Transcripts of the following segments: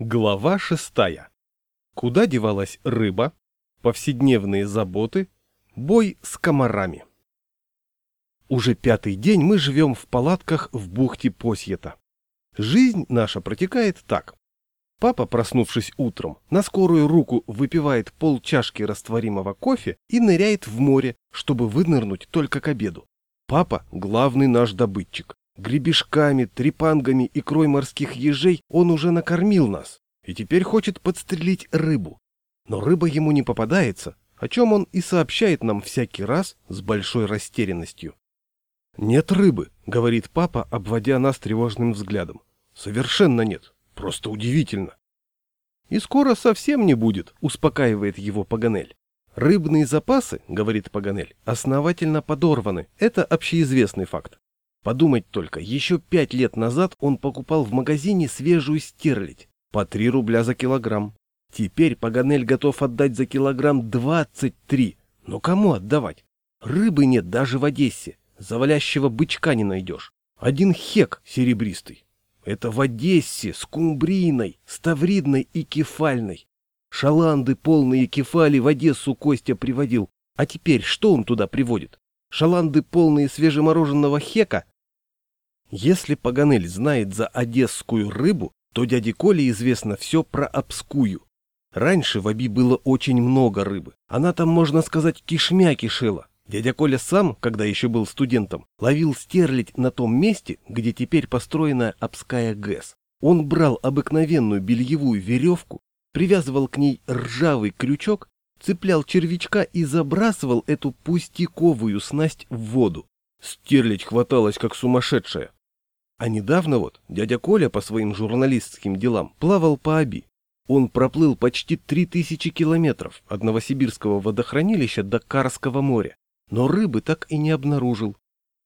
Глава шестая. Куда девалась рыба? Повседневные заботы? Бой с комарами. Уже пятый день мы живем в палатках в бухте Посьета. Жизнь наша протекает так. Папа, проснувшись утром, на скорую руку выпивает полчашки растворимого кофе и ныряет в море, чтобы вынырнуть только к обеду. Папа – главный наш добытчик. Гребешками, трепангами, икрой морских ежей он уже накормил нас и теперь хочет подстрелить рыбу. Но рыба ему не попадается, о чем он и сообщает нам всякий раз с большой растерянностью. «Нет рыбы», — говорит папа, обводя нас тревожным взглядом. «Совершенно нет. Просто удивительно». «И скоро совсем не будет», — успокаивает его Паганель. «Рыбные запасы, — говорит Паганель, — основательно подорваны. Это общеизвестный факт. Подумать только, еще пять лет назад он покупал в магазине свежую стерлядь. По три рубля за килограмм. Теперь Паганель готов отдать за килограмм двадцать три. Но кому отдавать? Рыбы нет даже в Одессе. Завалящего бычка не найдешь. Один хек серебристый. Это в Одессе, с кумбриной, ставридной и кефальной. Шаланды полные кефали в Одессу Костя приводил. А теперь что он туда приводит? Шаланды полные свежемороженного хека? Если Паганель знает за одесскую рыбу, то дяде Коле известно все про обскую. Раньше в Аби было очень много рыбы. Она там, можно сказать, кишмя кишела. Дядя Коля сам, когда еще был студентом, ловил стерлядь на том месте, где теперь построена Обская ГЭС. Он брал обыкновенную бельевую веревку, привязывал к ней ржавый крючок, цеплял червячка и забрасывал эту пустяковую снасть в воду. Стерлядь хваталась как сумасшедшая. А недавно вот дядя Коля по своим журналистским делам плавал по Аби. Он проплыл почти три тысячи километров от Новосибирского водохранилища до Карского моря но рыбы так и не обнаружил.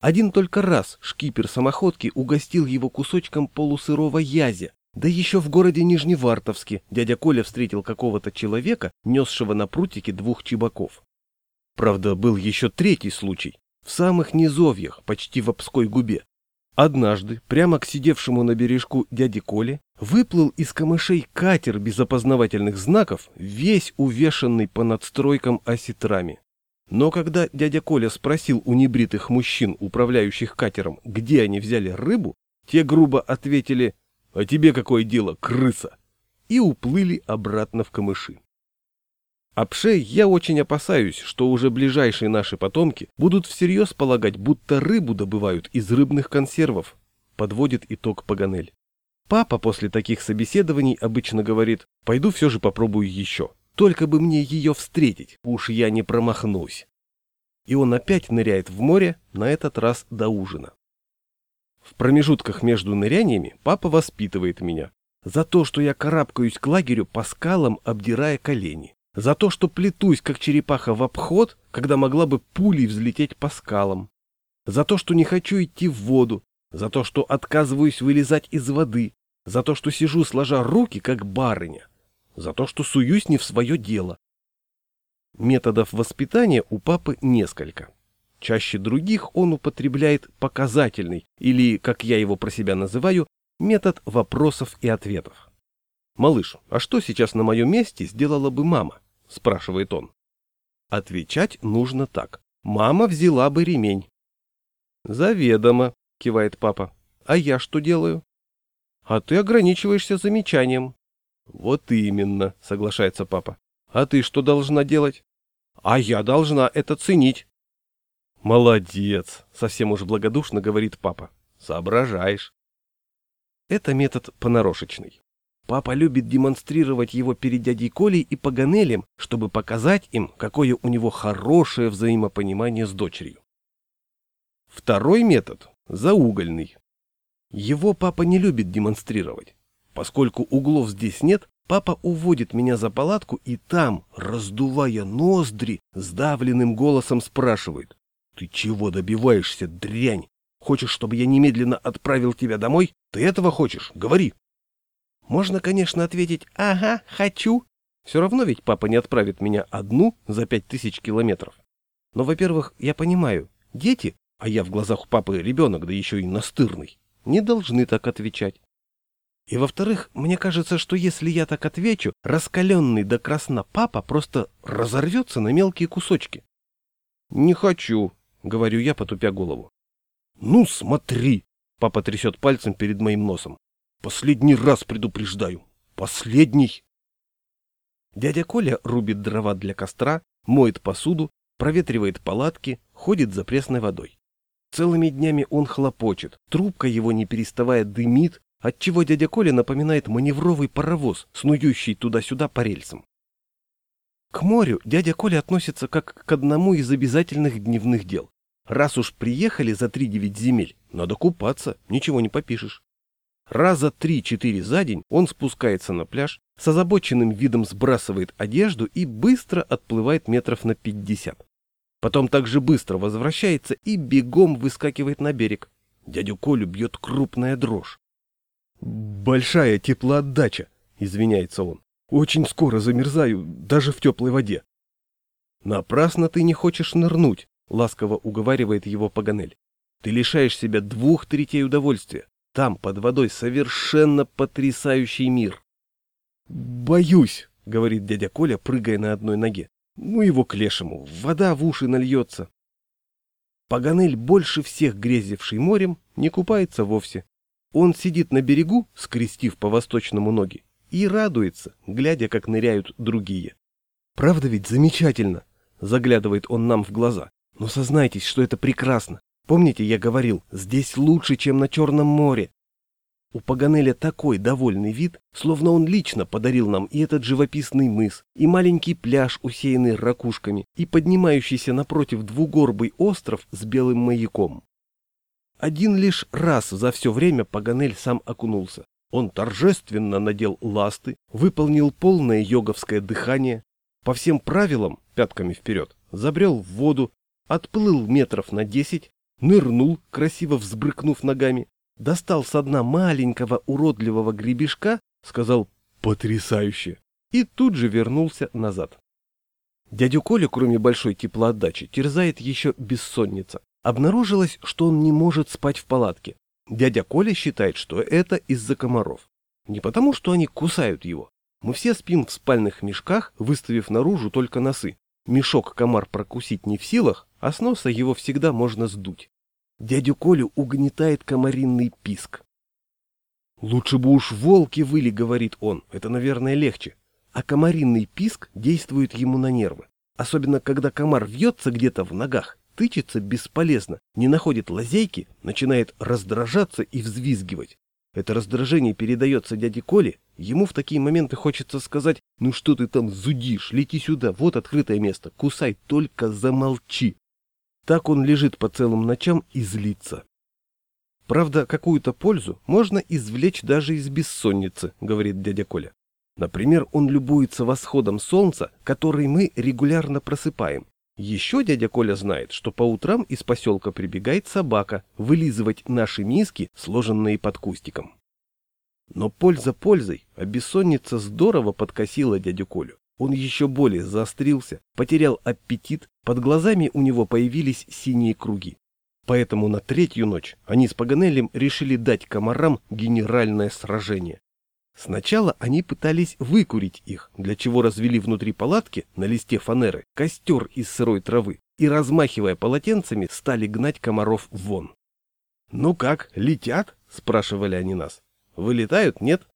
Один только раз шкипер самоходки угостил его кусочком полусырого язя, да еще в городе Нижневартовске дядя Коля встретил какого-то человека, несшего на прутике двух чебаков. Правда, был еще третий случай, в самых низовьях, почти в Обской губе. Однажды, прямо к сидевшему на бережку дяде Коле, выплыл из камышей катер без опознавательных знаков, весь увешанный по надстройкам осетрами. Но когда дядя Коля спросил у небритых мужчин, управляющих катером, где они взяли рыбу, те грубо ответили «А тебе какое дело, крыса?» и уплыли обратно в камыши. Обшей я очень опасаюсь, что уже ближайшие наши потомки будут всерьез полагать, будто рыбу добывают из рыбных консервов, подводит итог Паганель. Папа после таких собеседований обычно говорит, пойду все же попробую еще. Только бы мне ее встретить, уж я не промахнусь. И он опять ныряет в море, на этот раз до ужина. В промежутках между ныряниями папа воспитывает меня. За то, что я карабкаюсь к лагерю по скалам, обдирая колени. За то, что плетусь, как черепаха в обход, когда могла бы пулей взлететь по скалам. За то, что не хочу идти в воду. За то, что отказываюсь вылезать из воды. За то, что сижу сложа руки, как барыня за то, что суюсь не в свое дело. Методов воспитания у папы несколько. Чаще других он употребляет показательный, или, как я его про себя называю, метод вопросов и ответов. «Малыш, а что сейчас на моем месте сделала бы мама?» – спрашивает он. Отвечать нужно так. «Мама взяла бы ремень». «Заведомо», – кивает папа. «А я что делаю?» «А ты ограничиваешься замечанием. Вот именно, соглашается папа. А ты что должна делать? А я должна это ценить. Молодец, совсем уж благодушно говорит папа. Соображаешь. Это метод понарошечный. Папа любит демонстрировать его перед дядей Колей и Паганелем, чтобы показать им, какое у него хорошее взаимопонимание с дочерью. Второй метод – заугольный. Его папа не любит демонстрировать. Поскольку углов здесь нет, папа уводит меня за палатку и там, раздувая ноздри, сдавленным голосом спрашивает. «Ты чего добиваешься, дрянь? Хочешь, чтобы я немедленно отправил тебя домой? Ты этого хочешь? Говори!» Можно, конечно, ответить «Ага, хочу». Все равно ведь папа не отправит меня одну за пять тысяч километров. Но, во-первых, я понимаю, дети, а я в глазах папы ребенок, да еще и настырный, не должны так отвечать. И во-вторых, мне кажется, что если я так отвечу, раскаленный до красна папа просто разорвется на мелкие кусочки. «Не хочу», — говорю я, потупя голову. «Ну, смотри!» — папа трясет пальцем перед моим носом. «Последний раз предупреждаю. Последний!» Дядя Коля рубит дрова для костра, моет посуду, проветривает палатки, ходит за пресной водой. Целыми днями он хлопочет, трубка его не переставая дымит, отчего дядя Коля напоминает маневровый паровоз, снующий туда-сюда по рельсам. К морю дядя Коля относится как к одному из обязательных дневных дел. Раз уж приехали за три-девять земель, надо купаться, ничего не попишешь. Раза три-четыре за день он спускается на пляж, с озабоченным видом сбрасывает одежду и быстро отплывает метров на пятьдесят. Потом также быстро возвращается и бегом выскакивает на берег. Дядю Колю бьет крупная дрожь. «Большая теплоотдача», — извиняется он. «Очень скоро замерзаю, даже в теплой воде». «Напрасно ты не хочешь нырнуть», — ласково уговаривает его Паганель. «Ты лишаешь себя двух третей удовольствия. Там, под водой, совершенно потрясающий мир». «Боюсь», — говорит дядя Коля, прыгая на одной ноге. «Ну его к лешему, вода в уши нальется». Паганель, больше всех грезивший морем, не купается вовсе. Он сидит на берегу, скрестив по-восточному ноги, и радуется, глядя, как ныряют другие. «Правда ведь замечательно?» — заглядывает он нам в глаза. «Но сознайтесь, что это прекрасно. Помните, я говорил, здесь лучше, чем на Черном море. У Паганеля такой довольный вид, словно он лично подарил нам и этот живописный мыс, и маленький пляж, усеянный ракушками, и поднимающийся напротив двугорбый остров с белым маяком. Один лишь раз за все время Паганель сам окунулся. Он торжественно надел ласты, выполнил полное йоговское дыхание, по всем правилам, пятками вперед, забрел в воду, отплыл метров на десять, нырнул, красиво взбрыкнув ногами, достал со дна маленького уродливого гребешка, сказал «потрясающе» и тут же вернулся назад. Дядю Колю, кроме большой теплоотдачи, терзает еще бессонница. Обнаружилось, что он не может спать в палатке. Дядя Коля считает, что это из-за комаров. Не потому, что они кусают его. Мы все спим в спальных мешках, выставив наружу только носы. Мешок комар прокусить не в силах, а с носа его всегда можно сдуть. Дядю Колю угнетает комаринный писк. «Лучше бы уж волки выли», — говорит он, — это, наверное, легче. А комаринный писк действует ему на нервы. Особенно, когда комар вьется где-то в ногах, тычется бесполезно, не находит лазейки, начинает раздражаться и взвизгивать. Это раздражение передается дяде Коле, ему в такие моменты хочется сказать «Ну что ты там зудишь, лети сюда, вот открытое место, кусай, только замолчи». Так он лежит по целым ночам и злится. Правда, какую-то пользу можно извлечь даже из бессонницы, говорит дядя Коля. Например, он любуется восходом солнца, который мы регулярно просыпаем. Еще дядя Коля знает, что по утрам из поселка прибегает собака вылизывать наши миски, сложенные под кустиком. Но польза пользой, а бессонница здорово подкосила дядю Колю. Он еще более заострился, потерял аппетит, под глазами у него появились синие круги. Поэтому на третью ночь они с Паганелем решили дать комарам генеральное сражение. Сначала они пытались выкурить их, для чего развели внутри палатки на листе фанеры костер из сырой травы и, размахивая полотенцами, стали гнать комаров вон. «Ну как, летят?» – спрашивали они нас. «Вылетают, нет?»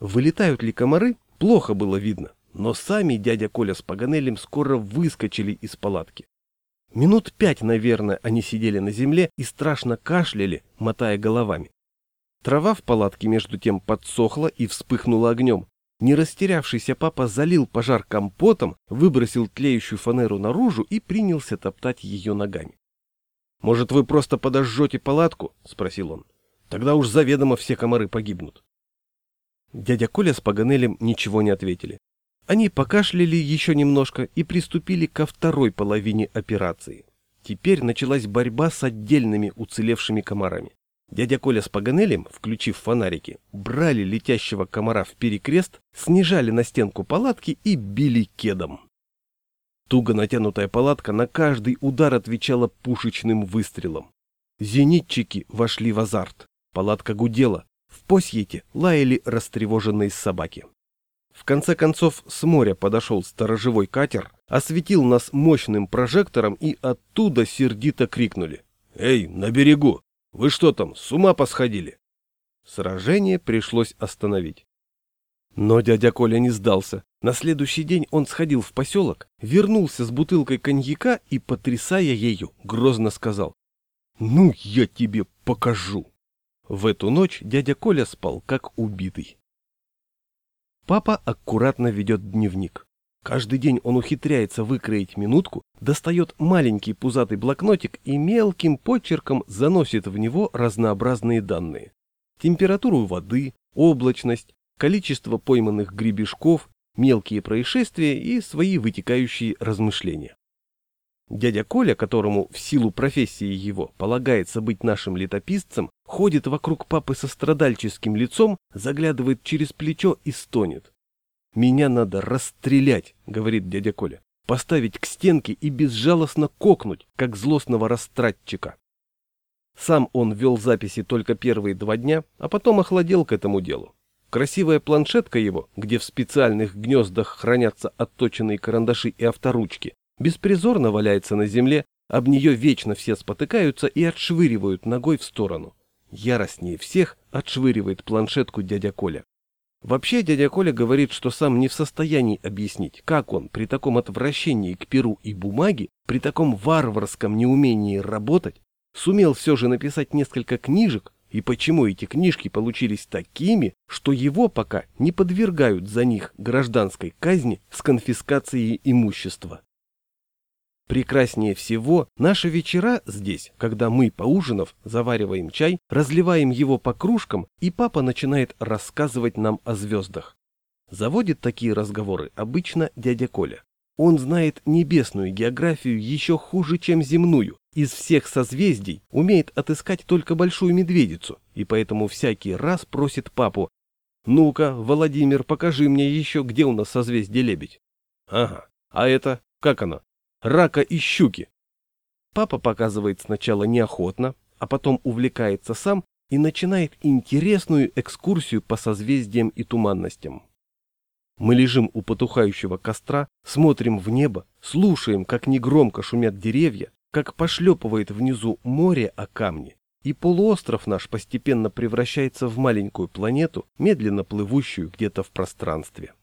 Вылетают ли комары, плохо было видно. Но сами дядя Коля с Паганелем скоро выскочили из палатки. Минут пять, наверное, они сидели на земле и страшно кашляли, мотая головами. Трава в палатке между тем подсохла и вспыхнула огнем. Не растерявшийся папа залил пожар компотом, выбросил тлеющую фанеру наружу и принялся топтать ее ногами. «Может, вы просто подожжете палатку?» — спросил он. «Тогда уж заведомо все комары погибнут». Дядя Коля с Паганелем ничего не ответили. Они покашляли еще немножко и приступили ко второй половине операции. Теперь началась борьба с отдельными уцелевшими комарами. Дядя Коля с Паганелем, включив фонарики, брали летящего комара в перекрест, снижали на стенку палатки и били кедом. Туго натянутая палатка на каждый удар отвечала пушечным выстрелом. Зенитчики вошли в азарт. Палатка гудела, В Посьете лаяли растревоженные собаки. В конце концов с моря подошел сторожевой катер, осветил нас мощным прожектором и оттуда сердито крикнули. «Эй, на берегу! Вы что там, с ума посходили?» Сражение пришлось остановить. Но дядя Коля не сдался. На следующий день он сходил в поселок, вернулся с бутылкой коньяка и, потрясая ею, грозно сказал «Ну, я тебе покажу!» В эту ночь дядя Коля спал как убитый. Папа аккуратно ведет дневник. Каждый день он ухитряется выкроить минутку, достает маленький пузатый блокнотик и мелким почерком заносит в него разнообразные данные. Температуру воды, облачность, количество пойманных гребешков, мелкие происшествия и свои вытекающие размышления. Дядя Коля, которому в силу профессии его полагается быть нашим летописцем, ходит вокруг папы со страдальческим лицом, заглядывает через плечо и стонет. «Меня надо расстрелять», — говорит дядя Коля, — «поставить к стенке и безжалостно кокнуть, как злостного растратчика». Сам он вел записи только первые два дня, а потом охладел к этому делу. Красивая планшетка его, где в специальных гнездах хранятся отточенные карандаши и авторучки, беспризорно валяется на земле, об нее вечно все спотыкаются и отшвыривают ногой в сторону. Яростнее всех отшвыривает планшетку дядя Коля. Вообще дядя Коля говорит, что сам не в состоянии объяснить, как он при таком отвращении к перу и бумаге, при таком варварском неумении работать, сумел все же написать несколько книжек, и почему эти книжки получились такими, что его пока не подвергают за них гражданской казни с конфискацией имущества. Прекраснее всего наши вечера здесь, когда мы, поужинав, завариваем чай, разливаем его по кружкам, и папа начинает рассказывать нам о звездах. Заводит такие разговоры обычно дядя Коля. Он знает небесную географию еще хуже, чем земную. Из всех созвездий умеет отыскать только большую медведицу, и поэтому всякий раз просит папу «Ну-ка, Владимир, покажи мне еще, где у нас созвездие лебедь». «Ага, а это, как оно?» Рака и щуки. Папа показывает сначала неохотно, а потом увлекается сам и начинает интересную экскурсию по созвездиям и туманностям. Мы лежим у потухающего костра, смотрим в небо, слушаем, как негромко шумят деревья, как пошлепывает внизу море о камни, и полуостров наш постепенно превращается в маленькую планету, медленно плывущую где-то в пространстве.